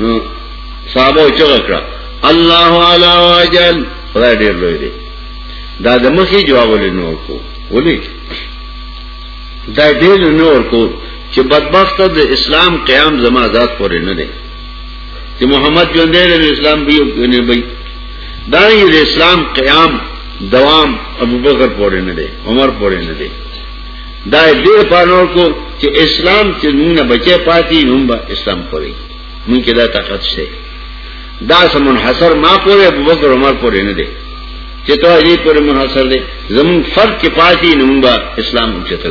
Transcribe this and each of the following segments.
نو صحابه چغه کړه الله علا واجل خدای ډیر لوی دی دا د مخې جواب ولینو کو ولي دا ډیر نور کو چې بدبخت د اسلام قیام زما ذات پورې نه دی چې محمد ژوند دی نو اسلام به یو کنه وي دا یې د اسلام قیام دوام ابو بکر پورې نه دی عمر پورې نه دی دا دې پانور کو چې اسلام چې موږ بچي پاتې هم به اسلام پورې موږ کې دا طاقت شته دا سمون حسر ما پورې ابو بکر عمر پورې نه دی چې ته دې پورې منحصر دی زمون فرق کې پاتې نومبا اسلام چته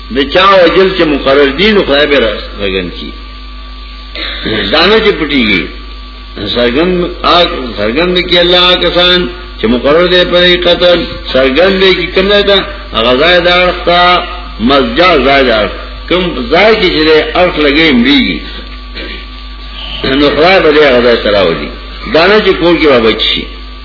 د چا وجل چې مقرر دي نو خدای به راغن کی دانه چې پټیږي سرګن آګ سرګن کې الله کسان چې مقرر دي په قتل سرګن دي کې کنه دا غزا دا اړختا مسجد زائد اړخ کوم ځای کې چې اړخ لګي مړي نو خدای به دې غزا سره ودی دانه چې کول کې وبچي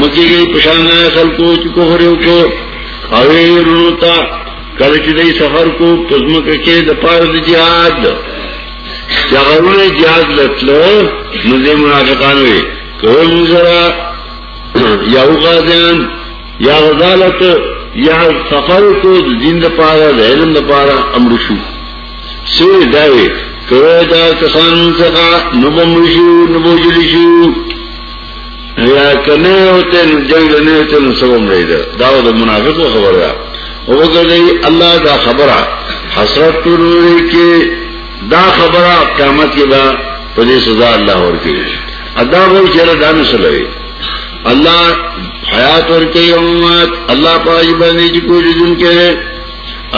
مکه یې پښان خلکو چې کوهر یو کو او یې روتا کله چې دې سفر کو پزمکه کې د پاره د jihad چاغونه jihad لټلو نو دې منافقان وي کوه مزرا یو غازیان یا غزالت یا سفر کو د دین د پاره د علم د پاره امر شو سو داوي کوه دا کسان څخه نو بمشو نو بوجلی شو یا کنه او ته نو جنگ نه او ته نو سبم لري دا د منافقو خبره ده او ګرځي الله دا خبره حسرت ټولوي کې دا خبره قیامت کې به په دې سزا الله ورکړي ادا وایي چې دا نه سلوي الله حیات ورکړي او مات الله پای باندې چې کوی دن کې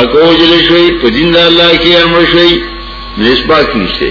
اکو جل شوی په دین الله کې امر شوی نسبت نشته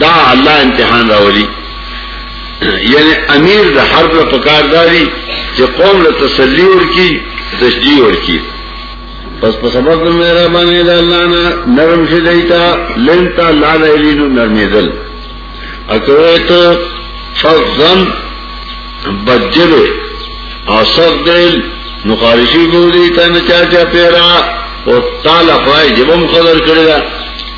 دا الله امتحان راولي یعنی امیر د حرب له پکار داري چې قوم له تسلی ورکی تشجیع ورکی پس په سبب د مهرباني د الله نه نرم شي دیتا لنتا لا لیلینو نرمیدل اکوې ته فغم بجلو او صدل نو خارشی کو دیتا نه چا چا پیرا او تعالی پای جبم قدر کړی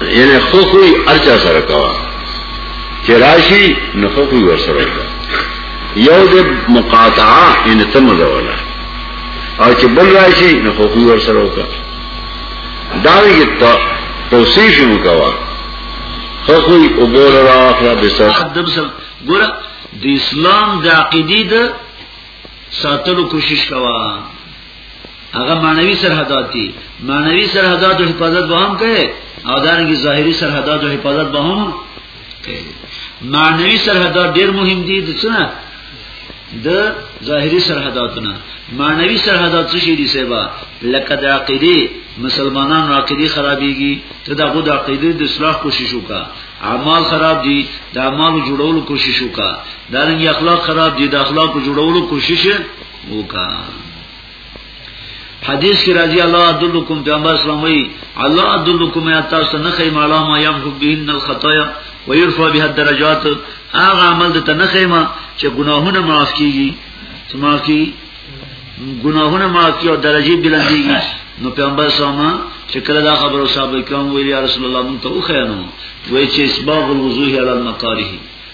یعنی خو کوئی ارچا سره کوا چې راشي نو خو کوئی ور سره کوا یو د مقاطعه ان تم زولا او چې بل راشي نو خو کوئی ور سره وکا دا یې ته توصیف یې وکوا خو کوئی وګور راخلا به سر ادب سره ګور د اسلام د عقیدې د ساتلو کوشش کوا هغه معنوي سرحدات دي معنوي سرحدات حفاظت به هم کوي او دانګي ظاهري سرحدات حفاظت به هم کوي معنوي سرحدات ډیر مهم دي د څه د ظاهري سرحداتونه معنوي سرحدات څه شي دي سبا لکه د عقيدي مسلمانانو عقيدي خرابيږي ته د غو د عقيدي د اصلاح کوشش وکا اعمال خراب دي د اعمال جوړولو کوشش وکا د رنګ اخلاق خراب دي د اخلاق جوړولو کوشش وکا حدیث کی راضی الله ادلکم پیغمبر اسلام وی الله ادلکم یا تاسو نه خیم علامه یم حب بهن الخطایا ويرفع بها الدرجات هغه عمل د تنخیمه چې ګناهونه معاف کیږي چې معاف کیږي ګناهونه معاف کیږي او درجه بلندیږي نو پیغمبر سما چې کله دا خبرو صاحب کرام ویل یا رسول الله مونږ ته وخیانو وای چې اسباب الوضوح علی المکاره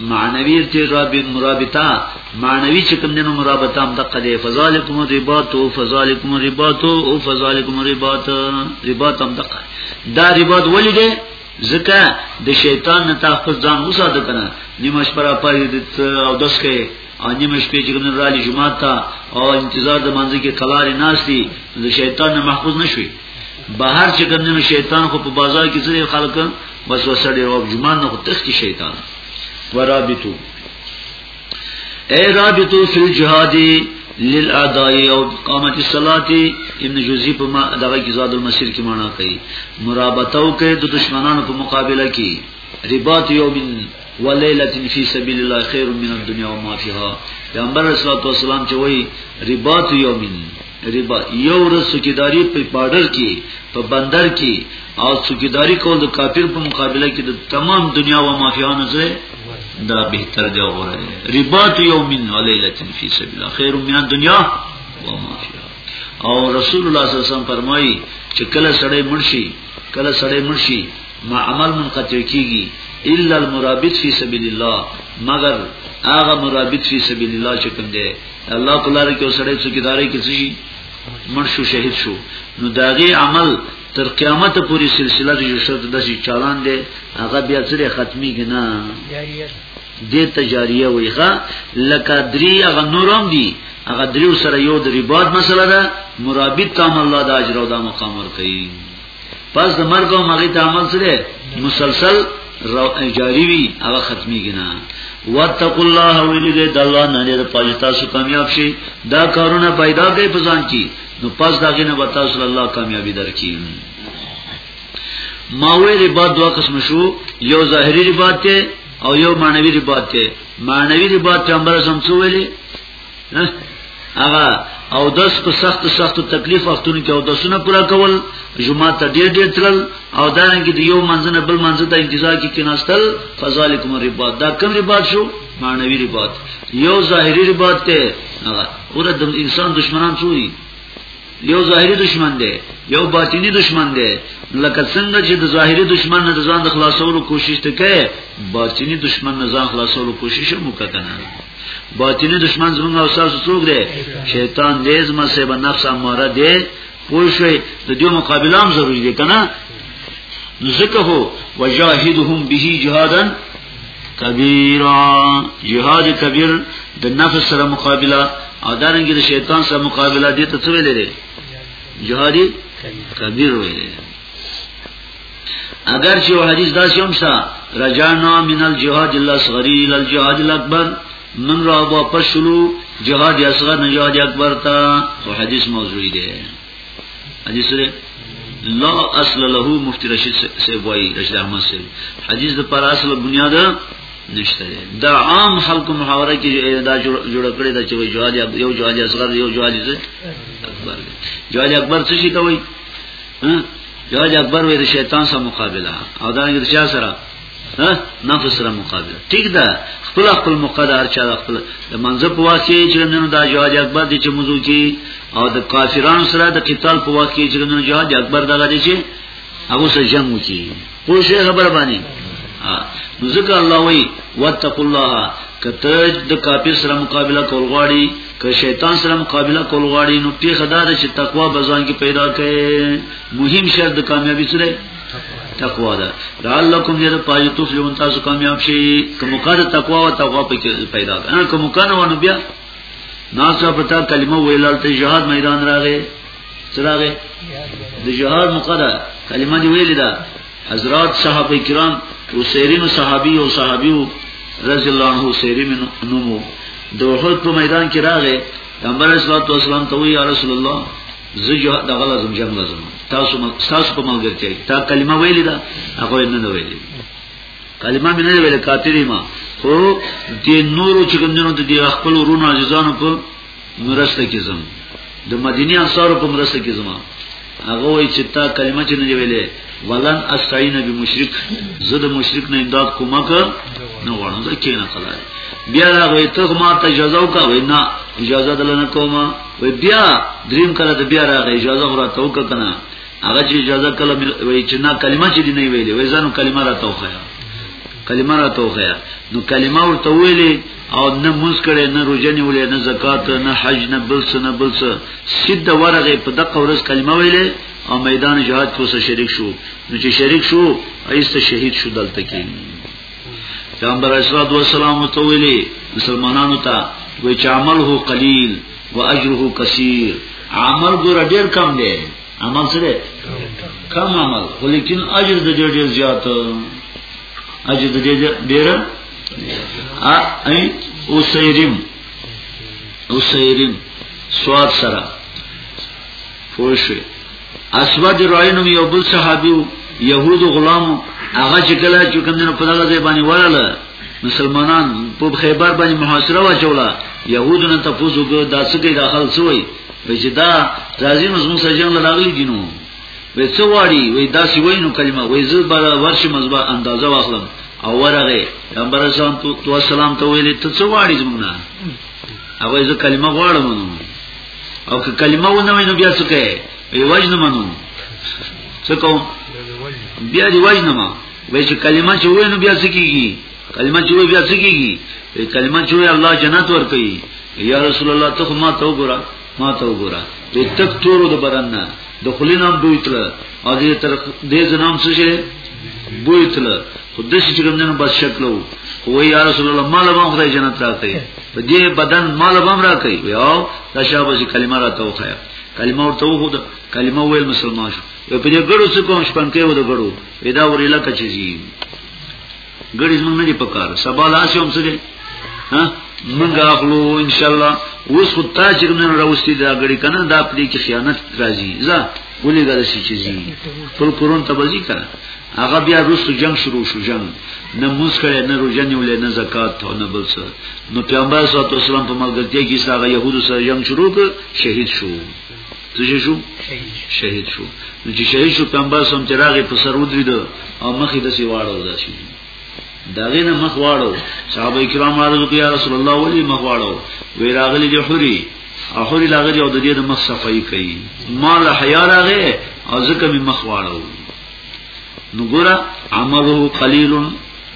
معنوی ارتجاب مرابطه معنوی چې کوم دنو مرابطه هم دقه دی فذالکم الرباط او فذالکم الرباط او فذالکم الرباط رباط هم دقه دا رباط ولې دی ځکه د شیطان نه تحفظ ځان وساته کنه نیمه شپه را پای د او داس کې او نیمه شپه چې کوم را لې جمعه تا او انتظار د منځ کې کلارې ناشتي د شیطان نه محفوظ نشوي بهر چې کوم شیطان خو په بازار کې ځلې خلک بس وسړي او جمان نه تختی شیطان ورابطو اے رابطو فی الجهاد للاداء او قامت الصلاه ابن جوزی په ما دغه کې زاد المسیر کې معنا کوي مرابطه او کې د دشمنانو په مقابله کې رباط یوم ولیلۃ فی سبیل الله خیر من الدنیا و ما فیها پیغمبر اسلام والسلام چې وایي رباط یوم ربا یو ورځ سکیداری په پاډر کې په بندر کې او سکیداری کول د کافر په مقابله کې د تمام دنیا او مافیانو سره دا به تر دی غوړه ربا تو یوم ولیلۃ فی سبیل الله خیر من دنیا و مافیا او رسول الله صلی الله علیه وسلم فرمایي چې کله سړی مرشي کله سړی مرشي ما عمل منقطع کیږي الا المرابط فی سبیل الله مگر هغه مرابط فی سبیل الله چې کوم دی الله په لار کې وسړی څو کیداري کې شي مړ شو شهید شو نو داغي عمل تر قیامت پورې سلسله د شرط د شي چالان دی هغه بیا سره ختمي کنه د تجاریه ویغه لکه درې هغه نورم دي هغه درې سره یو د ریباد مسله ده مرابط تام الله د اجر او د مقام ور کوي پس د مرګ او مغی ته عمل سره مسلسل جاری وی هغه ختمي کنا واتقوا الله ویلګه د الله نه لري پاجي تاسو کامیاب شي دا کارونه پیدا کوي په ځان کې نو پس داګه نه وتا صلی الله کامیابی درکې ماوی ربا دوا قسم شو یو ظاهری ربا ته او یو معنوی ربا ته معنوی ربا پیغمبر سم څو ویلي هغه او داس په سخت سخت تکلیف وختونو کې او داسونه پورا کول جمعه ته ډیر ډیر تل او دا رنګ دی یو منځنه بل منځ ته انتظار کې کیناستل فذالکم ربات دا کوم ربات شو معنوي ربات یو ظاهری ربات ته هغه ور د انسان دشمنان شوی یو ظاهری دشمن دی یو باطینی دشمن دی لکه څنګه چې د ظاهری دشمن نه ځان د خلاصولو کوشش ته کوي باطینی دشمن نه ځان خلاصولو کوشش هم وکړنه باطینی دشمن زمونږ او تاسو څوک دی شیطان دې زما سبا نفس اماره دی پوه شئ د دې مقابله هم ضروری دی کنه ذکه وجاهدهم به جهادن کبیرا جهاد کبیر د نفس سره مقابله او دارنګه د شیطان سره مقابله دي ته څه ویل دي جهاد کبیر ویل دي اگر چې حدیث داسې هم سا رجانا من الجهاد الاصغری الى الجهاد الاکبر من را واپس شلو جهاد اصغر نه جهاد اکبر ته او حدیث موضوعی دی حدیث لري لا اصل له مفتی رشید سے وای رشید احمد سے حدیث د پر اصل بنیاد نشته دا عام خلکو محاوره کې دا جوړ کړی دا چې جواد یو جواد اصغر یو جواد اکبر جواد اکبر څه شي ته وای جواد اکبر وې د شیطان سره مقابله او دا د چا سره ها نفس سره مقابل ټیک ده خپل خپل مقدار چا خپل د منځه په واسطه چې نن دا جواز اکبر دي چې موضوع کی او د کافرانو سره د قتال په واسطه چې نن جواز اکبر دغه دي چې هغه سره جنگ وکي خو شه خبر باندې نو ځکه الله وی واتقوا الله کته د کافر سره مقابله کول غواړي که شیطان سره مقابله کول غواړي نو پیخه دا چې تقوا بزان کې پیدا کړي مهم شرط د کامیابی سره تقوا ده لعلکم دې پای تفلحون تاسو کامیاب شئ کوم کار تقوا او تقوا په پیدا کړه کوم کار ونه بیا ناسا پتا کلمه ویلال ته جهاد میدان راغې سراغه د جهاد مقدر کلمه دی ویل دا حضرات صحابه کرام او سیرین صحابي او صحابي رضی الله عنه سیرین نومو د وحد په میدان کې راغې پیغمبر اسلام ته وی یا رسول الله زه جو د غلزم جنگ لازم تاسو تاسو په ملګرتیا تا کلمه ویلې ده هغه نه ویلې کلمه مې نه ویلې کاتري ما خو د نورو چې کومونو د دې خپل ورونو عزیزانو په مرسته کې زم د مدینه انصارو په مرسته کې زم هغه وایي چې تا کلمه چې نه ویلې ولن استعین بمشرک زه د مشرک نه امداد کوم که نه غواړم ځکه نه خلای بیا هغه ته ما ته اجازه وکړه نه اجازه دلنه کومه وی بیا دریم کله ته بیا راغی اجازه غره ته وک کنه هغه چې اجازه کله وی چې نه کلمه چې دی نه ویلې وی ځانو کلمه را توخه کلمه را توخه نو کلمه ورته ویلې او نه موس کړي نه روزنی ولې نه زکات نه حج نه بلس نه بلس سید ورغه په دغه ورځ کلمه ویلې او میدان جهاد کو سره شریک شو نو چې شریک شو ایسته شهید شو دلته کې پیغمبر اسلام و سلام تو ویلي مسلمانانو ته وی چې عمل هو قلیل و اجره کثیر عمل ګور ډیر کم دی عمل سره کم عمل ولیکن اجر د ډیر ډیر زیات اجر د ډیر ډیر ا ای او سیرم او سیرم سواد سره فوشوی اسود راینو یو بل صحابي يهود غلامو هغه چې کله چې کوم نه په دغه ځای باندې ولاله مسلمانان په خیبر باندې محاصره واچولا يهودو نه تاسو کو داسې کې داخل شوی وای چې دا راځي نو موږ سجن لاغلی دینو وای څو واړي وای داسې وای نو کلمه وای زه بار ورشي مزبا اندازه واخلم او ورغه پیغمبر اسلام تو سلام ته ویلې ته څو واړي زمونه هغه زه کلمه غواړم نو او که کلمه ونه وای نو بیا څه کوي وی وجنه منو څه کوم بیا دی وجنه ما وای چې کلمه چې وای نو بیا څه کیږي کلمه چې وای بیا څه کیږي کلمه چې وای الله جنت ور کوي یا رسول الله ته ما ته وګوره ما ته وګوره د تک تورو د بدن نه د خلینام بوی تل او دې تر دې زنام څه شي بوی تل خود دې چې کوم نه بس شکلو خو یا رسول الله مال ما خدای جنت راکړي په دې بدن مال بم را کوي یو تشابه چې کلمه را تو خیا کلمه ورته وو ده کلمه ویل مسلمان شو یو په دې ګړو څه کوم شپن کې و ده ګړو پیدا ورېلا کچې زی ګړې زمونږ نه دی پکار سبا لاس هم څه دی ها موږ اخلو ان شاء الله اوس خو تاجر نه راوستي دا ګړې کنه دا پدې کې خیانت راځي ځه ولې غل شي چې زی خپل کورون ته بزی کړه هغه بیا روسو جنگ شروع شو جنگ نه موږ کړه نه روزه نیولې نه زکات او نه بل څه نو پیغمبر صلی الله علیه وسلم په ملګرتیا کې هغه يهودو سره جنگ شروع کړ شهید شو څه شو شهید شو نو چې شهید شو پیغمبر سم چې راغی په سر ودرید او مخې د سی واړو داسي داغه نه مخ واړو صحابه کرام عرض کوي یا رسول الله ولی مخ واړو وی راغلی دی حری او حری لاغلی او د دې د مخ صفائی کوي مال حیا راغی او ځکه می مخ واړو نو ګره عمله قلیل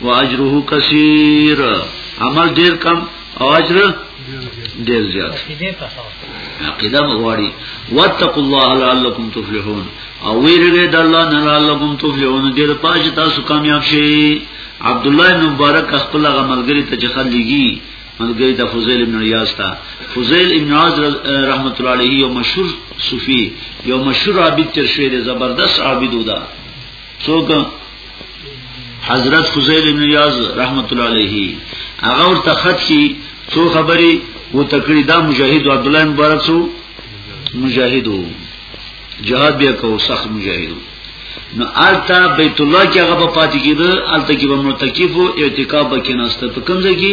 واجره کثیر عمل ډیر کم او اجر ډیر زیات عقیده غواړي واتقوا الله لعلكم تفلحون او ویرګه د الله نه لعلكم تفلحون دې په پاج تاسو کامیاب شئ عبد الله بن مبارک خپل غملګری ته ځخه لګي ملګری ته فضیل ابن عیاض ته فضیل ابن عیاض رحمت الله علیه یو مشهور صوفي یو مشهور عابد تر شوی دی زبردست عابد ودا څوک حضرت فضیل ابن یاز رحمت الله علیه هغه ورته خط کی څو خبرې و تکړی دا مجاهد عبد الله مبارک سو مجاهدو جهاد بیا کو سخت مجاهدو نو آلتا بیت الله کې هغه په پاتې کېده آلتا کې به معتکف او اعتکاف وکیناسته په کوم ځای کې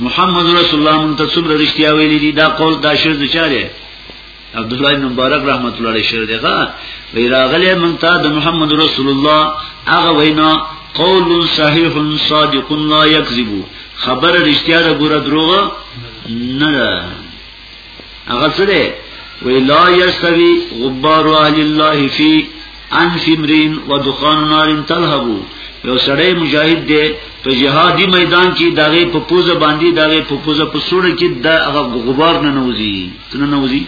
محمد رسول الله مون ته څومره رښتیا ویلي دي دا قول دا شعر د چا دی عبد الله بن مبارک رحمت الله علیه شعر دیغه وی راغلی مون ته د محمد رسول الله هغه وینا قول صحیح صادق لا یکذب خبر رښتیا ده ګوره دروغ نه ده هغه څه دی وی لا یستوی غبار اهل الله فی انف امرین و دخان نار تلهبو یو سړی مجاهد دی په جهادي میدان کې دغه په پوزه باندې دغه په پوزه په سوړ کې د هغه غبار نه نوځي څنګه نوځي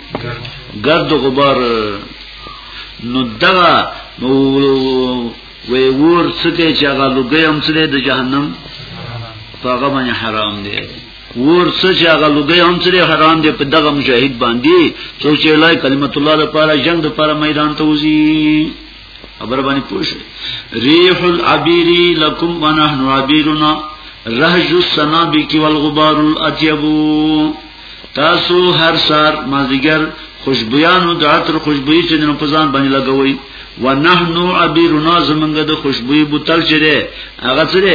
ګرد غبار نو دغه وی ور څه چې هغه لګي هم څه د جهنم په هغه باندې حرام دی ورڅ چې هغه لګي هم سره حرام دي په دغه مجاهد باندې څو چې لای کلمت الله لپاره جنگ لپاره میدان ته وځي خبر باندې پوښ ریح العبیر لکم ونحن عبیرنا رهج السنابک والغبار الاطيب تاسو هر سار مازیګر خوشبویانو د عطر خوشبوئی چې نن په ځان باندې لګوي ونحنو عبیرنا زمنګ د خوشبوئی بوتل چې ده هغه سره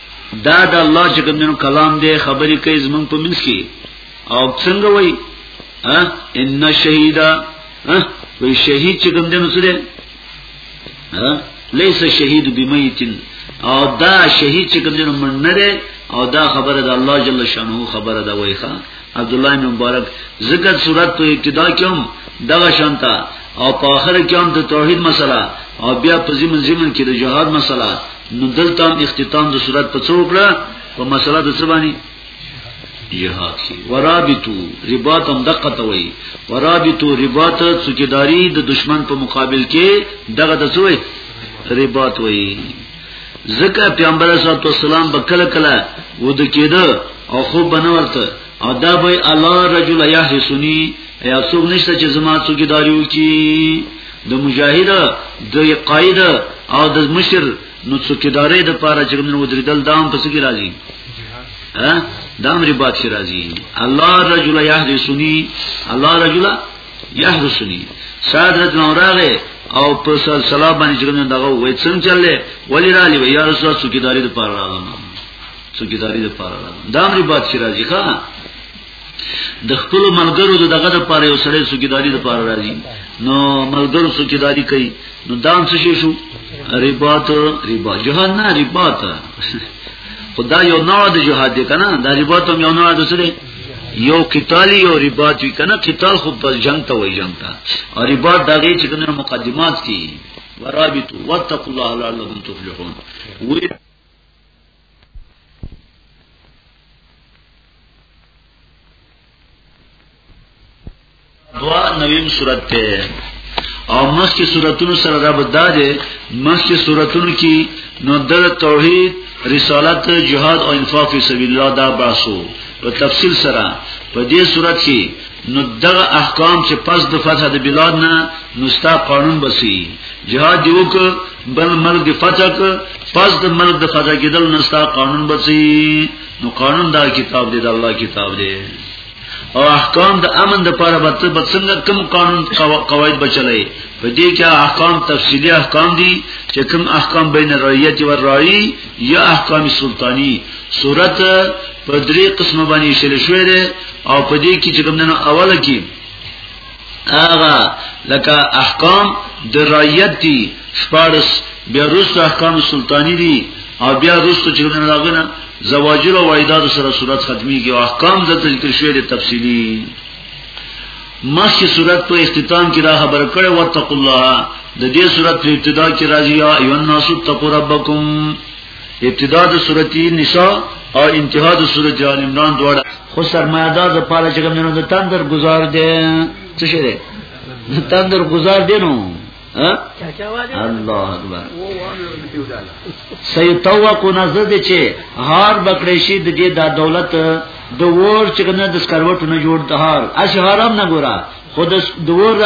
دا د الله چې کوم کلام دی خبرې کوي زمونږ په منځ کې او څنګه وای ا ان شهیدا ا وی شهید چې کوم دی نو څه دی ا لیس شهید بمیتن او دا شهید چې کوم دی نو منره او دا خبره د الله جل شانه خبره ده وای ښا عبد الله بن مبارک ذکر صورت په ابتدا کې هم دغه شانتا او په اخر کې هم د توحید مسله او بیا په زمن زمن کې د جهاد مسله نو دلته هم اختتام د صورت په څو کړه په مسله د څه باندې جهاد کې ورابطو رباط هم دقه ته وایي ورابطو رباط څوکیداری د دشمن په مقابل کې دغه د څه وایي رباط وایي ځکه پیغمبر صلی الله علیه وسلم په کله کله ود کېده او خوب بنورته او دا به الله رجل یحسنی یا څوک نشته چې زما څوک داریو کی د مجاهد د قائد او د مشر نو څوکیدارې د پاره چې موږ ودریدل دام پس کی راځي ها دام ری باد کی راځي الله رجل یحسنی الله رجل یحرسنی سادرت نوراغه او په سلسله باندې څنګه دغه وای څنګه چللې ولی را لې یا رسول الله څوکیداری د پاره راغلم څوکیداری د پاره راغلم دا امر باد چې راځي ښا د خپل ملګرو د دغه د پاره یو سړی څوکیداری د پاره راځي نو ملګرو څوکیداری کوي نو دام څه شي شو رباط ربا جهان نه رباط خدای یو نوع د جهاد دی کنه د رباط هم یو نوع د سره یو قتال یو رباط وی کنه قتال خو بل جنگ ته وای جنگ ته او رباط دغه چې کنه مقدمات کی ورابطو واتقوا الله لعلكم تفلحون وی دوا نویم صورت ته او مخکې صورتونو سره دا بدا ده مخکې صورتونو کې نو د توحید رسالت جهاد او انفاق فی سبیل الله دا باسو په تفصیل سره په دې صورت کې نو دغه احکام چې پس د فتح د بلاد نه نوستا قانون بسی جهاد دیو ک بل ملک د فتح ک پس د ملک د فتح کېدل نوستا قانون بسی نو قانون دا کتاب دی د الله کتاب دی او احکام د امن د پاره به ته څنګه کوم قانون قواعد بچلای په دې کې احکام تفصیلی احکام دي چې کوم احکام بین رعیت و رعی یا احکام سلطانی صورت په درې قسمه باندې شل شوې ده او په دې کې چې کوم نه اوله کې هغه لکه احکام د رعیت دي شپارس بیا رسو احکام سلطانی دي او بیا رسو چې نه راغنه زواجر او وعیدات سره صورت ختمي کې احکام د ذکر شوی د تفصیلی مخکې صورت په اختتام کې را خبر کړي وتق الله د دې صورت په ابتدا کې راځي یا ایو الناس تقوا ربکم ابتدا د سورته نساء او انتها د سورته ال عمران دواړه خو سرمایه دار د پاره چې کوم نه تندر گزار دي څه شي دي تندر گزار دي نو الله اکبر سيتوق نظر دي چې هار بکړې شي د دې د دولت د ور چې کنه د سکروټو نه جوړ دهار اش حرام نه ګورا خود د ور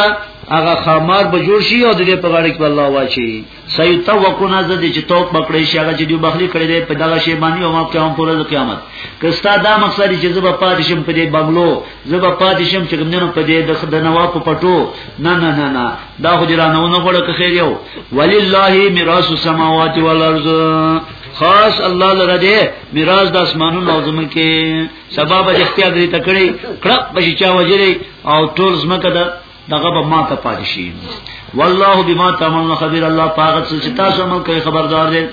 هغه خمار به جوړ شي او د دې په غاړه کې الله واچي سیتا وکونه زه دې چې توپ پکړې شي هغه چې دی بخلی کړې دې په دغه شی باندې او ما قیام پر ورځ قیامت کستا دا مقصد چې زه به پاتې شم په دې بنگلو زه به پاتې شم چې کوم نه په دې د خدنوا په پټو نه نه نه نه دا خو دې را نه ونه غوړه که خیر یو ولله میراث السماوات والارض خاص الله لره دې میراث د اسمانونو او زمین کې سبب اختیار دې تکړه کړه بچی چا وجري او ټول زمکه ده دغه به ما ته پاتې شي والله بما تعملون خبير الله پاک څه چې تاسو عمل کوي خبردار دی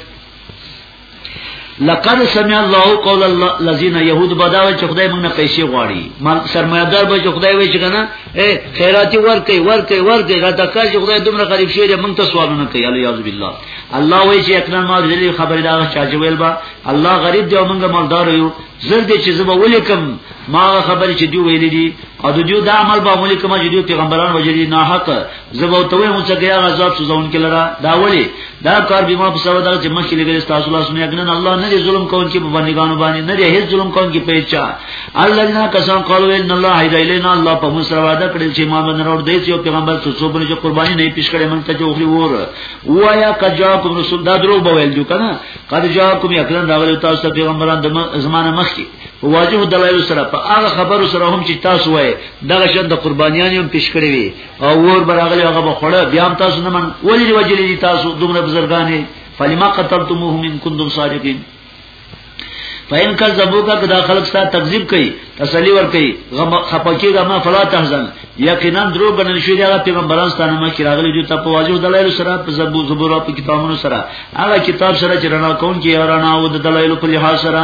لقد سمع الله قول الذين يهود بداوي چې خدای موږ نه پیسې غواړي مال سرمایدار به چې خدای وي چې کنه اے خیراتي ورکي ورکي ورکي را دکا چې خدای دومره غریب شي چې موږ ته سوال نه کوي الله یعذ بالله الله وایي چې اکرام ما دې خبره دا چا چې ویل با الله غریب دی او موږ مالدار یو زر دې چې زما ولیکم ما خبر چې دی ویل دي او د دیو دا عمل به عمل کوم چې دیو پیغمبران وجدي نه حق زبو ته مو څه غیا عذاب سوزون کې لرا دا ولی دا کار به ما په سبا دا چې مخکې لګل تاسو الله سمې اګنن الله نه ظلم کوون کې په باندې غانو باندې نه هیڅ ظلم کوون کې پېچا الله نه قسم قال ویل ان الله هدا الینا الله په موږ سره وعده کړی چې ما باندې راو دی چې پیغمبر څو څو باندې قرباني نه پیش کړي مونږ ته چې اوخري ور وایا کجا کوم رسول دا درو بویل جو کنه کجا کوم یکلن راغلی تاسو پیغمبران د زمانه مخکې واجب دلایل سره په هغه خبرو سره هم چې تاسو وای دغه شند د قربانیان هم پیش کړی وي او ور براغلی هغه بخړه بیا هم تاسو نه من ولې وجلې دي تاسو دومره بزرګانې فلما قتلتموه من کنتم صادقین فین کذبوکا کدا خلق ستا تکذیب کوي تسلی ور کوي غم خپکی غما فلا تحزن یقینا درو غنل شوی هغه پیغمبران ستانه ما کې راغلي دي ته په واجو دلایل سره په زبو زبور په کتابونو سره هغه کتاب سره چې رڼا کون کې رڼا او د دلایل په لحاظ سره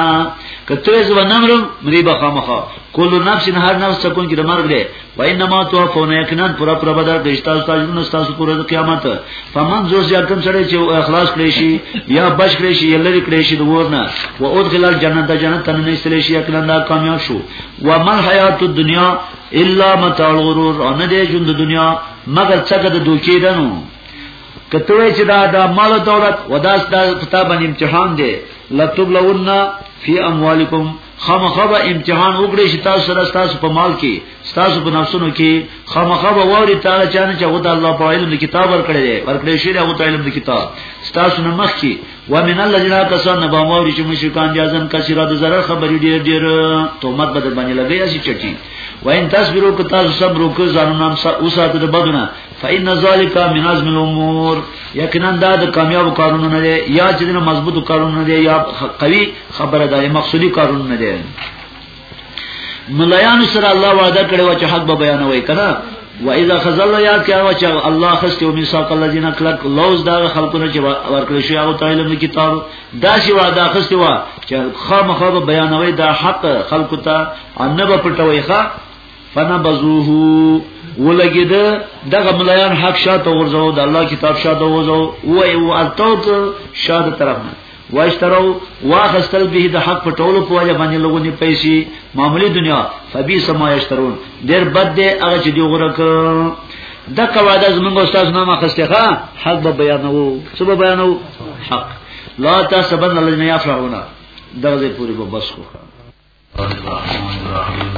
کته زو نمرم مری بخا مخا کل نفس هر نفس سکون کې د مرګ دی و انما تو فون یقینا پر پر بدر د استاد تاسو تاسو پر د قیامت فمن زور زیات کم سره چې اخلاص کړی شي یا بچ کړی شي یا لری کړی شي د ورنه و ادخل الجنه د جنت تنه نه استلی شي یقینا کامیاب شو و من حیات الدنیا الا متاع الغرور او نه دی ژوند د دنیا مگر څه د دوکې دنو کته وای چې دا د مال او دولت وداس د کتاب امتحان دی لتبلون فی اموالکم خامخبه امتحان وکړي چې تاسو سره تاسو په مال کې تاسو په نفسونو کې خامخبه ووري تعالی چانه چې ودا الله په علم د کتاب ورکړي ورکړي شي او تعالی د کتاب تاسو نه مخ کې ومن الذين كسرنا بامور چې مشرکان دي ازن کثیره د zarar خبرې ډېر ډېر تومت بده باندې لګي اسی چټي وان تصبروا که تاسو صبر وکړئ ځانو نام اوسات د بدونه فإن ذلك من عزم الامور یقینا دا د کامیاب کارونه نه دي یا چې د مضبوط کارونه نه دي یا قوي خبره ده مقصودی کارونه نه دي ملایانو سره الله وعده کړی و چې حق به بیانوي کنه و اذا خزل یاد کړه چې الله خسته او میثاق الذين کلک لوز دا خلقونه چې ورکړی شو هغه تعالی نو کتاب دا چې وعده خسته و چې خامخا به بیانوي دا حق خلق ته ان به پټوي ښا فنبذوه ولګید دغه ملایان حق شاته ورځو د الله کتاب شاته ورځو وای او التوت شاته طرف نه واشترو واخستل به د حق په ټولو په وجه باندې لغونی پیسې معاملې دنیا فبی سما یشترون ډیر بد دی هغه چې دی غره ک د قواعد زمونږ استاد نامه خسته ښا حق به بیانو څه به بیانو حق لا تاسبن الذين يفرحون دغه پوری به بس کو الرحمن الرحیم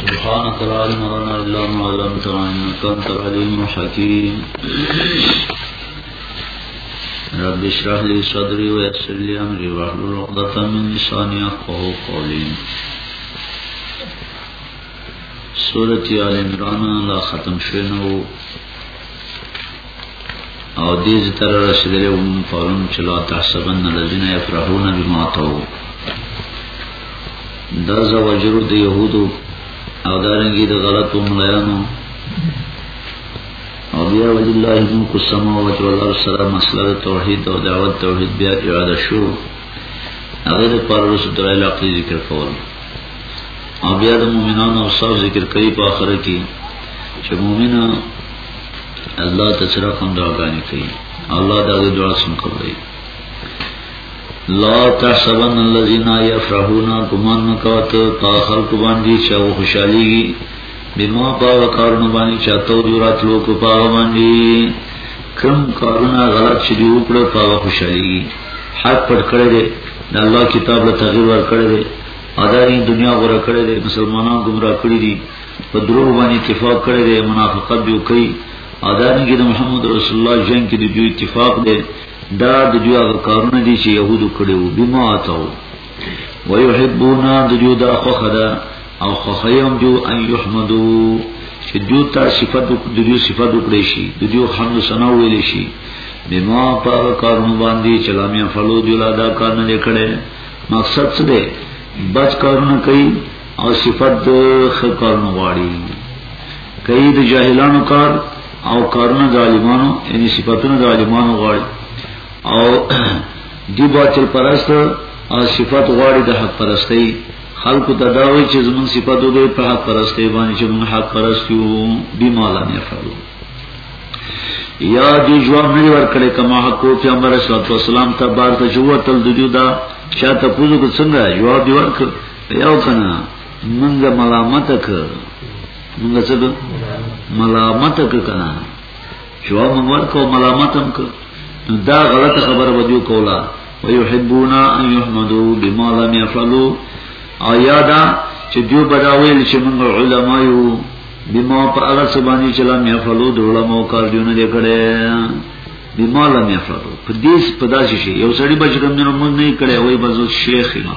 سبحانك لا علم لنا إلا ما علمتنا إنك أنت العليم الحكيم رب اشرح لي صدري ويسر لي أمري واحلل عقدة من لساني يفقهوا قولي سورة آل عمران لا ختم شنو او دې تر رسیدلې وم پرون چې لا تحسبن الذين يفرحون بما تو دا زوجر د يهودو او دارنګي د غلطو مليانو او بیا وجه الله ملک السماوات والارض سره مسله توحید او دعوت توحید بیا اعاده شو هغه د پرلوس درای لاقی ذکر کول او بیا د مؤمنانو او صاحب ذکر کوي په اخر کې چې مؤمنانو الله ته چې رقم دعاګانې کوي الله دا د دعا څنګه کوي لا تحسبن الذين يفرحون ګمان مکوت په خلق باندې چې او خوشحالي بما پاو کارونه باندې چاته او راتلو کو پاو باندې کم کارونه غلط چې دی وکړه پاو خوشحالي حق پر کړی دی د الله کتاب له تغیر ور کړی دی اداري دنیا غره کړی دی مسلمانان گمراه کړی دي په دروغ باندې اتفاق کړی دی منافقت دی کوي او دا نه کې د محمد رسول الله جنگ کې د دوی اتفاق دی دا د دوی هغه کارونه دي چې يهودو کړي وو بما اتاو ويحبون د دوی دا خوخه ده او خوخيوم جو ان يحمدو چې دوی ته صفات د دوی صفات وکړي شي د دوی حمد ثنا ویل شي بما پر کارونه باندې چلامیا فلو دی لا دا کار نه کړي مقصد څه دی بچ کارونه کوي او صفت د خکارونو غواړي کوي د جاهلانو کار او کارونه د عالمانو یعنی صفاتونه د عالمانو غواړي او دی باطل پرست او صفات غواړي د حق پرستۍ خلکو ته دا وایي چې زمون صفات دوی په حق پرستۍ باندې چې مون حق پرست یو دی مالا نه فرلو یا دی جواب نه ورکړي کما حق او پیغمبر صلی الله علیه وسلم ته بار ته جوړ تل دوی دا چاته پوزو کو څنګه جواب دی ورکړ یو کنه منګه ملامت ک منګه څه ملامت ک کنه شو موږ ورکو ملامت هم ک دا غلط خبره وجو کولا ويحبون ان يحمدوا بما لم يفعلوا او یادا چې دیو بداویل چې موږ علما یو بما په هغه څه باندې چې لم يفعلوا د علما کار دیو نه کړي بما لم يفعلوا په دې په داسې شي یو سړی بچ کوم نه موږ نه کړي وای بزو شیخ ما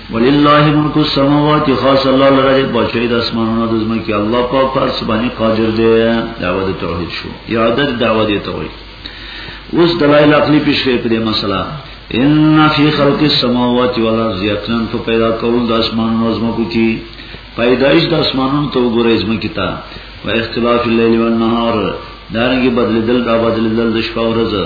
ولله ملک السماوات خاص الله لره بچی د اسمانونو د زمکه الله پاک پر سبحانه قادر دی دعوت توحید شو یادت دعوت توحید اوس دلایل عقلی پیش کړي په دې مسله ان فی خلق السماوات والارض یقینا په پیدا کول د اسمانونو او زمکو کې پیدایش د اسمانونو ته وګورئ زمکه ته و اختلاف الليل والنهار دارنګي بدلیدل دا بدلیدل د شپه او ورځې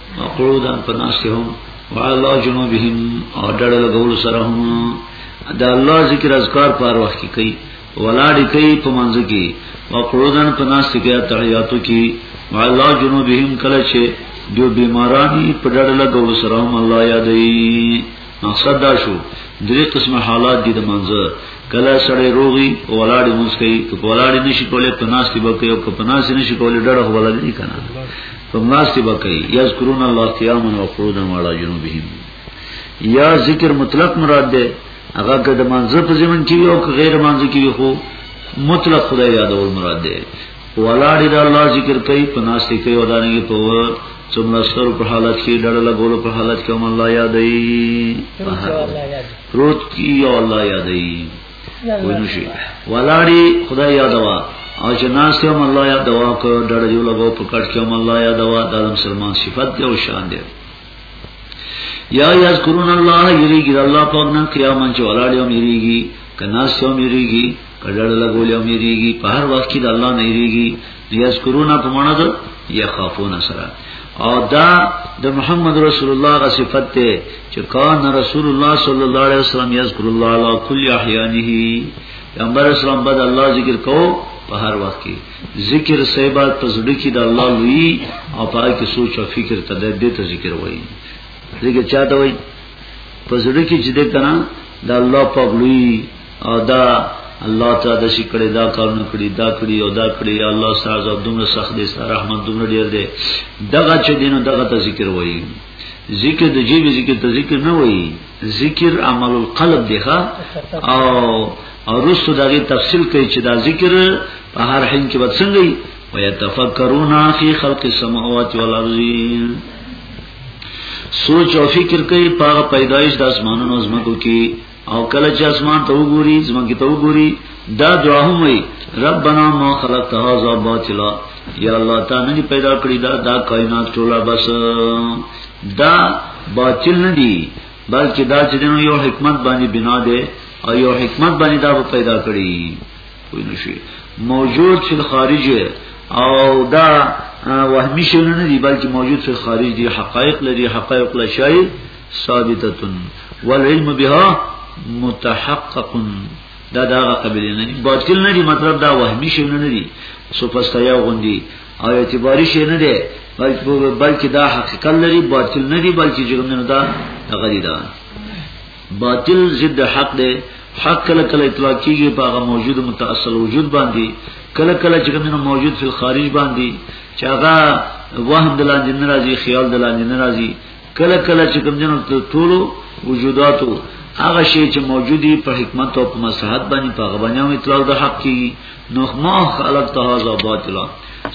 قعودان په ناشته هم وعلا جنوبهم او ډړ لګول سره هم دا الله ذکر اذکار پر وخت کې کوي ولاړی کوي په منځ کې او قعودان په ناشته کې تحیاتو کې وعلا جنوبهم کله چې جو بیمارانی په ډړ لګول سره هم الله یادوي مقصد دا شو درې قسم حالات دي د منځ کله سړی روغي او ولاړې موږ کوي که ولاړې نشي کولای په ناس کې بکې او که په ناس نشي کولای ډړه ولاړې کنه په ناشته وکي یذکرون الله قیاما و قعودا و علی جنوبهم یا ذکر مطلق مراد ده هغه که د منځه په زمن کې او که غیر منځه کې خو مطلق خدای یادول مراد ده ولاړ د الله ذکر کوي په ناشته کوي او دانګي په څومره ستر په حالت کې ډړ لګول په حالت کې هم الله یادې پروت کی او الله یادې ونشي ولاړی خدای یادوا او چې ناس ته الله یادوا کو ډړ یو لګو په کټ کې الله یادوا د مسلمان صفت دی او شان دی یا یذکرون الله یریږي الله په نه قیامت چې ولاړی او یریږي کناس ته یریږي کډړ لګول او یریږي په هر وخت کې د الله نه یریږي یذکرون په معنا ده یخافون سره او دا د محمد رسول الله غ صفت ته چې کان رسول الله صلی الله علیه وسلم یذکر الله علی کل احیانه پیغمبر اسلام بعد الله ذکر کو په هر وخت کې ذکر سیبات په زړه کې د الله لوی او پای کې سوچ او فکر تدبیر ته ذکر وایي ذکر چاته وایي په زړه کې چې دې کنه د الله په لوی او دا الله تعالی د شي کړي دا کارونه کړي دا کړي او دا کړي یا الله سره عذاب دومره سخت دي سره رحمت دومره ډیر دي دغه چې دینو دغه ته ذکر وایي ذکر د جیب ذکر ته ذکر نه وایي ذکر عمل القلب دی ښا او او رسو دغه تفصیل کوي چې دا ذکر په هر حین کې وڅنګي ويتفکرون فی خلق السماوات والارض سوچ او فکر کوي په پیدایش د اسمانونو او زمکو کې او کله چې اسمان ته وګوري زمکه ته وګوري دا دعا هم وي ربنا ما خلقت هذا باطلا یا الله تا نه پیدا کړی دا دا کائنات ټول بس دا باطل نه دی بلکې دا چې دنو یو حکمت باندې بنا دی او یو حکمت باندې دا پیدا کړی کوئی نشي موجود فی الخارج او دا وهمی شونه نه دی بلکې موجود فی الخارج دی حقایق لري حقایق لشای ثابته والعلم بها متحقق دا دا قبل نه دي باطل نه دي مطلب دا وهمي شي نه دي سوپستا یو غوندي او اعتباري شي نه دي بلکې دا حقیقت لري باطل نه دي بلکې جرمونه دا غلي دا باطل ضد حق دی حق کله کله اطلاق کیږي په هغه موجود متأصل وجود باندې کله کله چې کومه موجود فل خارج باندې چې هغه وهم دلاندې ناراضي خیال دلاندې ناراضي کله کله چې کوم جنو ټولو وجوداتو هغه شی چې موجودی په حکمت او په مصلحت باندې په غبنه او اطلاع د حق کی نو ما خلق ته هاذا باطلا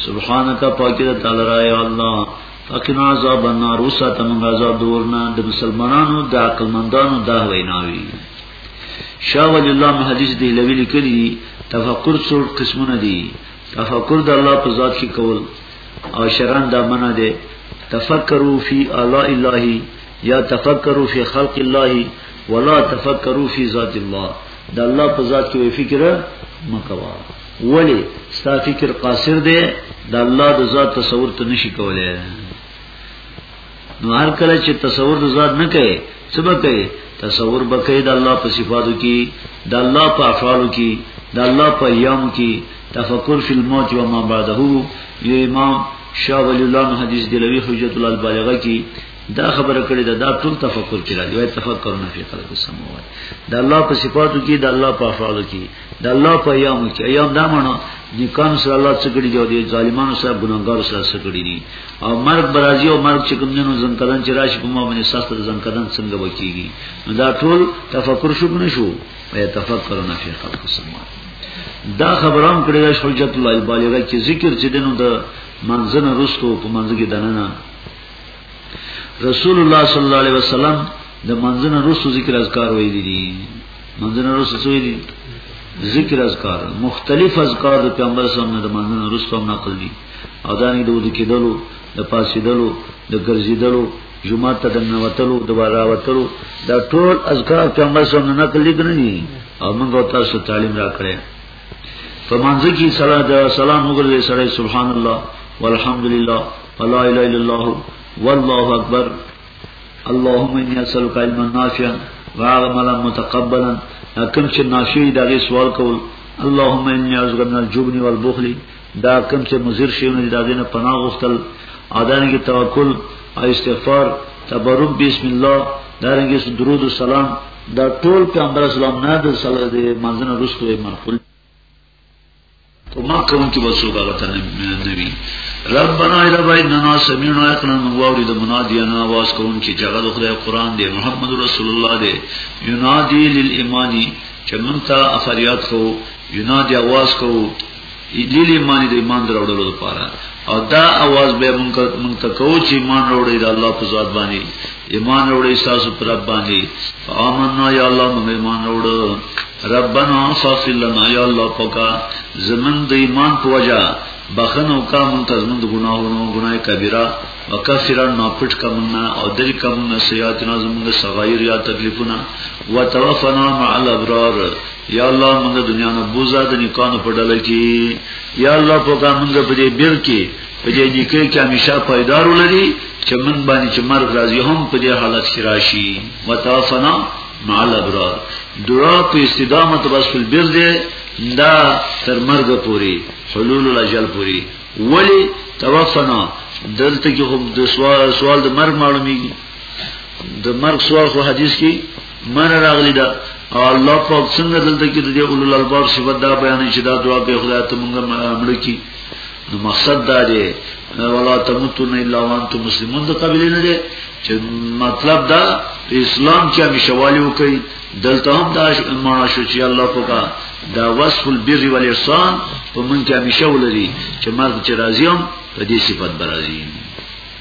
سبحانك پاکی تعالی را یا الله فقنا عذاب النار وساتم عذاب دورنا د مسلمانانو د عقل مندانو دا ویناوی شاه ولی الله محدث دی لوی لیکلی تفکر څو قسمونه دي تفکر د الله په ذات کې کول او شران دا منع ده تفکروا فی آلاء الله یا تفکروا فی خلق الله ولا تفکروا فی ذات الله د الله په ذات کې فکر مکوا ولی ستا فکر قاصر دی د الله د ذات تصور ته نشي کولای نو هر کله چې تصور د ذات نه کوي څه به کوي تصور به کوي د الله په صفاتو کې د الله په افعالو کې د الله په ایام کې تفکر فی الموت و ما بعده یو امام شاه ولی الله حدیث دلوی حجت البالغه کې دا خبره کړې ده دا ټول تفکر کې راځي وای تفکر نه فی خلق السماوات د الله په صفاتو کې د الله په افعالو کې د الله په ایامو کې ایام دا معنی نیکانو سره الله څه کړی دی او د ظالمانو سره ګناګارو سره څه کړی دی او مرګ برازي او مرګ چې کوم نن زم کدن چې راشي په ما باندې سخت زم کدن څنګه وکیږي نو دا ټول تفکر شو کنه شو یا تفکر نه فی خلق السماوات دا خبرام کړی د حجت الله البالغه چې ذکر چې دنو د منځنه رستو په منځ کې دننه رسول الله صلی الله علیه وسلم د منځنه رسو ذکر اذکار ویلي دي منځنه رسو څه ویلي ذکر اذکار مختلف اذکار د پیغمبر صلی الله علیه وسلم د منځنه رسو هم نقل دي او دا نه د ود کېدلو د پاسېدلو د ګرځېدلو جمعه ته د نوتلو د راوتلو دا ټول اذکار پیغمبر صلی الله علیه وسلم نقل دي او موږ تاسو تعلیم راکړی په منځ کې صلوات او سلام وګرځي سره سبحان الله والحمدلله ولا اله الا الله والله اکبر اللهم اني اسالك علما نافعا وعملا متقبلا کوم چې ناشي دغه سوال کول اللهم اني اعوذ بك من الجبن والبخل دا کوم چې مزیر شي نو دا دینه پناه غوښتل اذانګي توکل او استغفار تبرک بسم الله دارنګي درود او سلام دا ټول پیغمبر اسلام نه د صلی د منځنه رسول معقول تو ما کوم کې وسو غلط نه نوي ربنا الى بيننا سمعنا يقنا من وارد منادينا واس کوم کې جګړه خدای قران دی محمد رسول الله دی ينادي للایمانی چې مونږ ته افریاد کو ينادي आवाज کو لیلی معنی د ایمان دروړلو لپاره او دا आवाज به مونږ مونږ ته کوو چې ایمان وروړي د الله په ذات باندې ایمان وروړي تاسو پر رب باندې آمنا یا الله مونږ ایمان وروړو ربنا فاغفر لنا یا الله پکا زمون د ایمان په وجا بخنو کا مونږ ته زمون د ګناهونو ګناه کبیره وکفرن ما پټ کمنا او دل کمنا سیاتنا زمون د صغیر یا تکلیفونه وتوفنا مع الابرار یا الله موږ دنیا نه بوزا د نکانو په ډله کې یا الله په کا موږ په دې بیر کې په دې نکې کې همیشه پایدار ولري چې من باندې چې مرګ راځي هم په دې حالت کې راشي وتعفنا مع الابرار دعا په استدامت بس په بیر دې دا تر مرګ پوري حلول الاجل پوري ولی توفنا دلته کې هم د سوال سوال د مرګ معلومیږي د مرګ سوال خو حدیث کې مر راغلی دا او الله پاک څنګه دلته کې د دې اولو الالباب صفات دا بیان چې دا دعا کوي خدای ته مونږه امر کی نو مقصد دا دی ولا تموتون الا وانتم مسلمون د قبیله نه دی چې مطلب دا اسلام چې همیشه والی وکړي دلته هم دا معنا شو چې الله پاک دا وصف البر والاحسان په مونږ کې همیشه ولري چې مرګ چې راځي هم په دې صفات برازي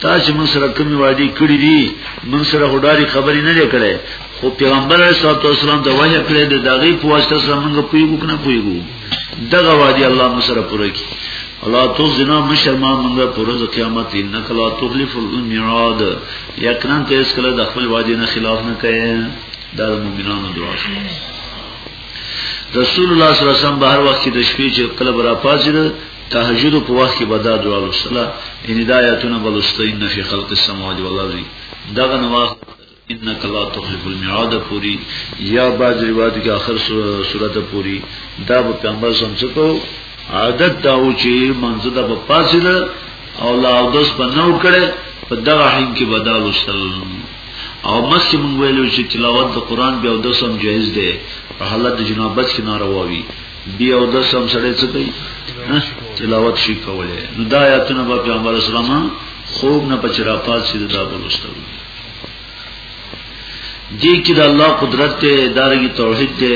تاسو موږ سره کوم وادي کړی دي موږ سره هډاري خبرې نه لیکړې خو پیغمبر علیه السلام د وحی کړې د دغه په واسطه سره موږ پویګو کنه پویګو دغه وادي الله موږ سره پوره کی الله تو زنا مشرما موږ پوره د قیامت انک لا تخلف المیعاد یقینا ته اس کله د خپل وادي نه خلاف نه کوي دا د مؤمنانو دعا شو رسول الله صلی الله علیه وسلم بهر وخت د شپې چې کله برا پازره تهجد په وخت کې به دا دعا لوستله ان دا آیاتونه به لوسته ان فی خلق السماوات والارض دغه نه واخ انک لا تخلف الميعاد پوری یا بعض روایت کې آخر سورۃ پوری دا په پیغمبر سم څه کو عادت دا و چې منځ د په پاسله او لا اودس په نو کړي په دغه حین کې بدل وسل او مخکې مونږ ویلو چې تلاوت د قران بیا اودس هم جایز دی په حالت د جنابت کې ناروا وي بی او د سم سره څه کوي تلاوت شي کوله نو دا آیاتونه په پیغمبر اسلام خوب نه پچرا پات سي دا بلوستو دي کې د الله قدرت ته دارګي توحید ته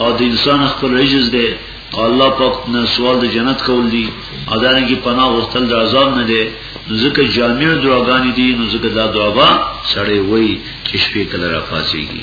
او د انسان خپل عجز ده او الله پاک نه سوال د جنت کول دي اذان کې پناه غوښتل د عذاب نه ده ځکه جامع دعاګانې دي نو ځکه دا دعا سړی وای چې شپې کله را پاسيږي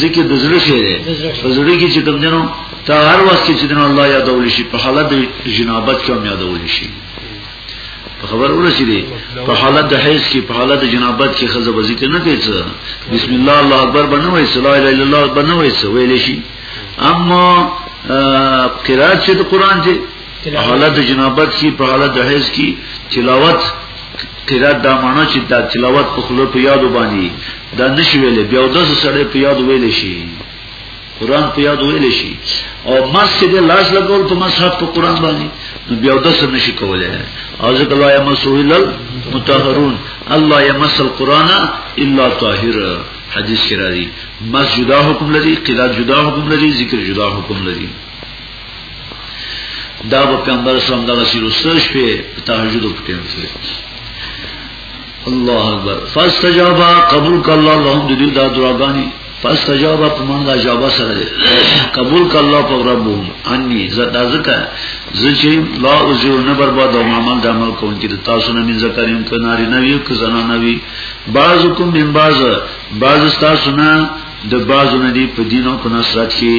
ذکر د زړه شی دی په زړه کې چې کوم دینو ته هر وخت چې دینو الله یادول شي په حالت د جنابت کې هم یادول شي په خبر ورسې دي په حالت د حیض کې په حالت د جنابت کې خزه به ذکر نه کوي بسم الله الله اکبر باندې وایي لا اله الا الله باندې وایي ویل شي اما قرات چې د قران چې حالت جنابت کی په حالت د حیض کی تلاوت قرات دا معنا چې دا تلاوت په خلو په یادو باندې دا نشي ویلې بیا د سړی په یاد ویلې شي قران په یاد ویلې شي او مسجد لاس لګول په مصحف په قران باندې نو بیا د سر نشي کولای او ځکه الله یمسویل متطهرون الله یمس القران الا طاهر حدیث کې راځي مس جدا حکم لري قرات جدا حکم لري ذکر جدا حکم لري دا په پیغمبر اسلام دغه سی رسول شپه په تهجد په ټیم کې الله اکبر فاستجاب قبول کړه الله د دې دا دعاګانی فاستجاب په من دا جواب سره قبول کړه الله په رب انی زدا زکه زچې لا اوجو نه برباد او عمل د عمل کوم چې تاسو نه من ذکرین ک ناری نه وی ک زنا نه وی بعضکم من بعض بعض تاسو نه د بعض نه دی په دینو کو نصرت کې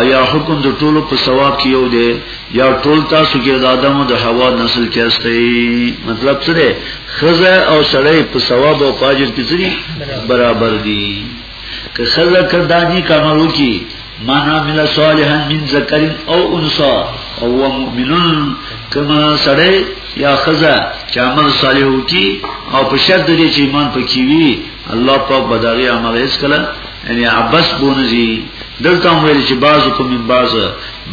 آیا حکم د ټولو په ثواب کې یو دی یا ټول تاسو کې د آدم او د حوا نسل کې استي مطلب څه دی خزه او سړی په ثواب او پاجر کې ځري برابر دي که خزه کردانی کاملو کې مانا مل صالحا من ذکر او انثى او مؤمنون کما سړی یا خزه چې عمل صالح وکي او په شرط دې چې ایمان پکې وي الله پاک بداغي عمل هیڅ کله یعنی عبس بونزی دلته هم ویل چې بعضو کوم من بعض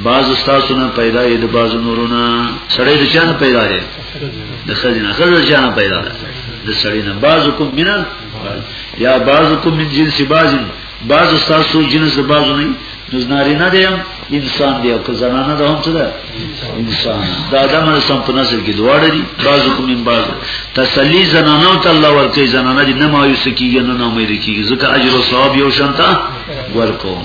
بعض تاسو نه پیدا یې د بعضو نورونه سړی د چانه پیدا دی د خزینه خزر چانه پیدا ده د سړی نه بعضو کوم من یا بعضو کوم من جنس بعض بعض تاسو جنس د بعضو نه نو نارینه دی هم انسان دی او که زنانه ده هم څه ده انسان دا آدم علیه السلام په نسل کې دواړه دي بعضو کوم من بعض تسلی زنانه ته الله ورکړي زنانه دي نه مایوس کیږي نه نه امید کیږي ځکه اجر او ثواب یو شانته ورکو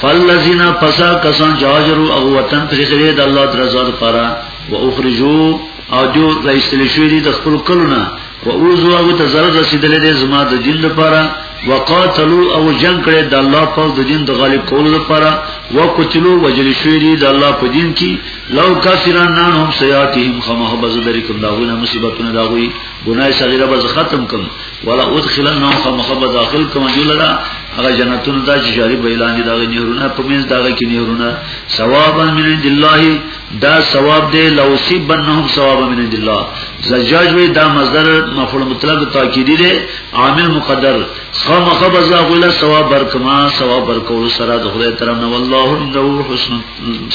فالذین پسا کسان جاجرو او وطن پر خرید الله درزاد پارا و اخرجو او جو رئیسل شوی دی د خپل کلونه و اوزو او ته زر رسیدلې دې زما د جن لپاره وقاتلوا او جنگ کړي د الله په د جن د غالب کولو لپاره وقتلوا وجل شوی دي د الله په دین کې لو کافران نان هم سیاتهم خمه بزدری کوم داونه مصیبتونه داوي ګناي صغیره بز ختم کوم ولا ادخلنهم خمه بداخل کوم جلرا هغه جنتونو ته چې جاری به اعلان دي دا نهرونه په منځ داګه کې نهرونه ثوابا من الله دا ثواب دی لو سیبنهم ثواب من عند الله زجاج وی دا مصدر مفعول مطلق تاکیدی دی عامل مقدر خامخ بزا غولا ثواب برکما ثواب برکول سره د خدای ترام نه والله عنده حسن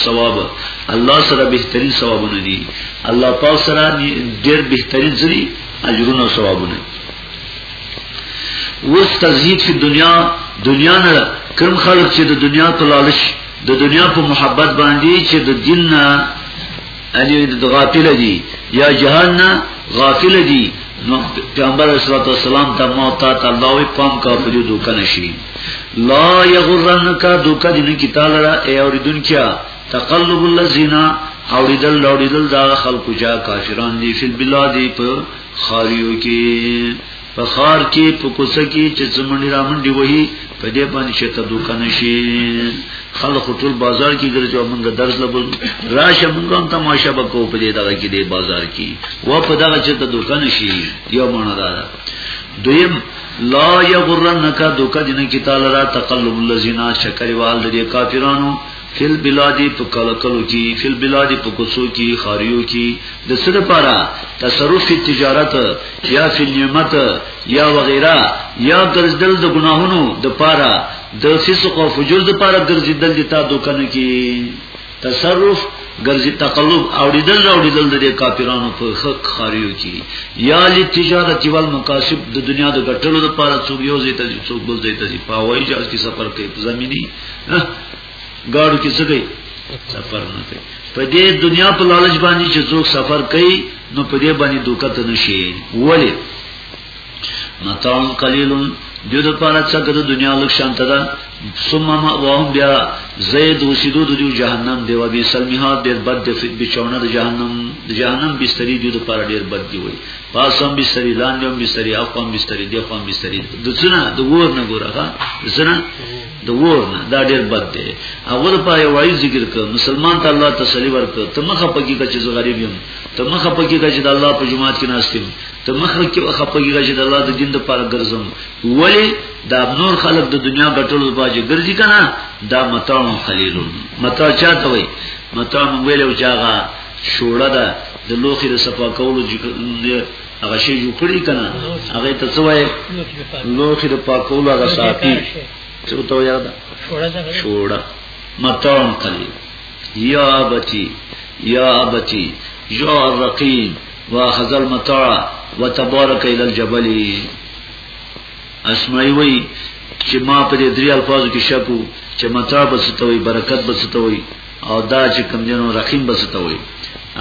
ثواب الله سره بهترین ثوابونه دي الله پاک سره ډیر بهترین زری اجرونه او ثوابونه وس تزهید فی دنیا دنیا نه کم خلق چې د دنیا په لالچ د دنیا په محبت باندې چې د دین نه الی د غافل دي یا جهان نه غافل دي نو پیغمبر صلی الله علیه وسلم ته مو تا الله وی پام کا په دې دوکه نشي لا یغرنک دوکه دې کی تعالی را ای اوریدون کیا تقلب الذین اوریدل لوریدل دا خلق جا کافران دي فی البلاد په خاریو کې په خار کې په کوڅه کې چې څمنډي رامنډي وهي په دې باندې چې ته دوکان شي خلک ټول بازار کې ګرځي موږ درس لګول راشه موږ هم تماشا وکړو په دې دغه کې دې بازار کې و په دغه چې ته دوکان شي یو معنا ده دویم لا یغرنک دوکان نه کې تعالی را تقلب الذین شکر وال دې کافرانو فی البلاد په کلکلو کی فی البلاد په کوڅو کی خاریو کی د څه لپاره تصرف فی تجارت یا فی نعمت یا وغیرہ یا ګرځدل د ګناهونو د پاره د فسق او فجور د پاره ګرځیدل د تا دوکانه کی تصرف ګرځي تقلب اوریدل اوریدل د کافرانو په حق خاریو کی یا ل تجارت ول مکاسب د دنیا د ګټلو لپاره څوک یو زیته څوک بل زیته پاوی جاز کی سفر کوي زمینی ګاډو کې څه کوي سفر نه کوي په دې دنیا په لالچ باندې چې څوک سفر کوي نو په دې باندې دوکه ته نشي ولی متاون قلیلون دیو د پاره څه د دنیا لک شانته ده ثم ما وهم بیا زید وسیدو د دیو جهنم دی و بی سلمیها ډیر بد دی فت بچونه د جهنم د جهنم بستری دیو د پاره ډیر بد دی وای پاسم بستری لاندې بستری اقوام بستری دی قوم بستری د څنګه د ور نه ګورغه څنګه د ور نه دا ډیر بد دی هغه لپاره یو وایي ذکر کړ مسلمان ته الله تسلی ورکړ ته مخه پکې کچې زه غریب یم ته مخه پکې کچې د الله په جماعت کې ناست یم ته مخه کې مخه پکې کچې د الله د دین لپاره ګرځم ولی دا نور خلق د دنیا ګټلو لپاره چې ګرځي کنه دا متاع قلیل متاع چاته وای متاع ویلو چاغه شوړه ده د لوخي د صفا کولو هغه شی جو کړی کنه هغه ته څه وای لوخي د پاکولو هغه ساتي څه ته وای دا شوړه متون کلی یا بچی یا بچی یا رقیم واخذ المتاع وتبارک الى الجبل اسمعي وای چې ما په دې درې الفاظو کې شکو چې متاع بسطوي برکت بسطوي او دا چې کم جنو رقیم بسطوي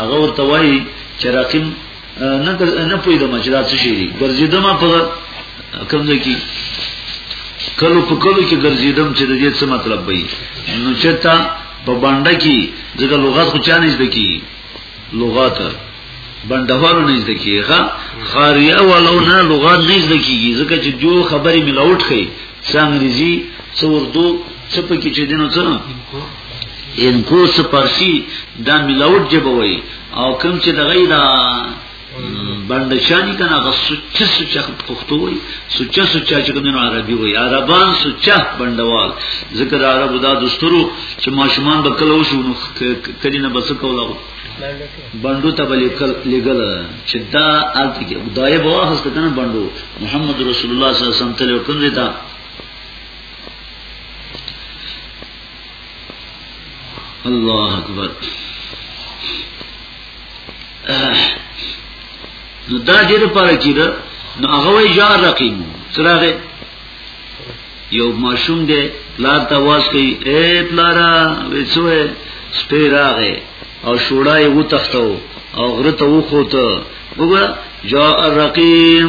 هغه ورته وای چې رقیم نه نه پوهیدم چې دا څه شي دي ګرځیدم په کوم ځای کې کلو په کلو کې ګرځیدم چې د دې څه مطلب وي نو چې تا په باندې کې ځکه لغات خو چا نه زده کی لغات بندوالو نه زده کی ښا خاریه ولو نه لغات نه زده کیږي ځکه چې جو خبرې ملاوټ خي څه انګریزي څه اردو څه پکې چې دینو څه انکو څه پارسی دا ملاوټ جبوي او کوم چې دغه دا باندې شانی کنه غ سوچ سوچ پښتو وي سوچ سوچ چې کنه عربي وي عربان سوچ بندوال ذکر عرب دا دستورو چې ماشومان به کله وشو نو کله نه بس کولا بندو ته بل لګل چې دا الته کې خدای به واخست کنه بندو محمد رسول الله صلی الله علیه وسلم ته کوم دی دا الله اکبر نو دا دې لپاره چې دا نو هغه وی یا رقیم سره یو ماشوم دې پلار ته واس کوي اے پلارا وڅوې سپیراغه او شوړای وو تختو او غره ته وو خوته وګړه جاء الرقیم